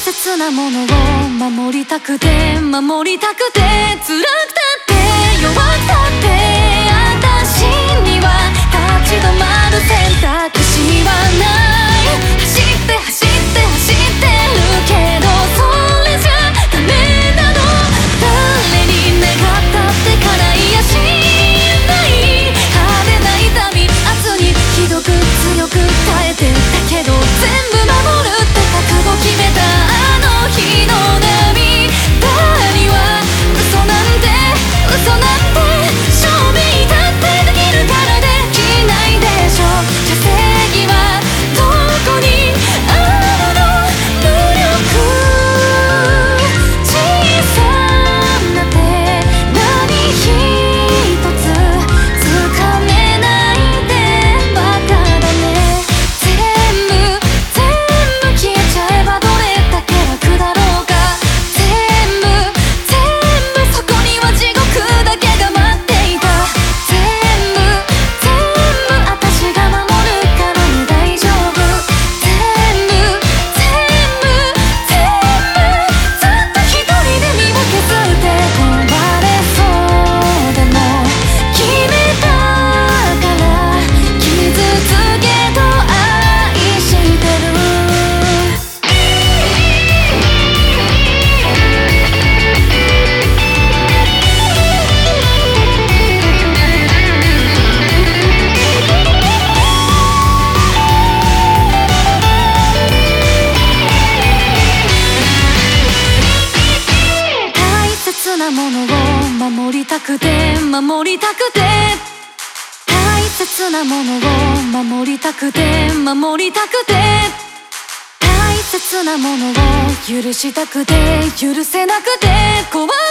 切なものを守りたくて守りたくて辛くて切なものを守りたくて守りたくて。大切なものを守りたくて守りたくて。大切なものを許したくて許せなくて。怖い。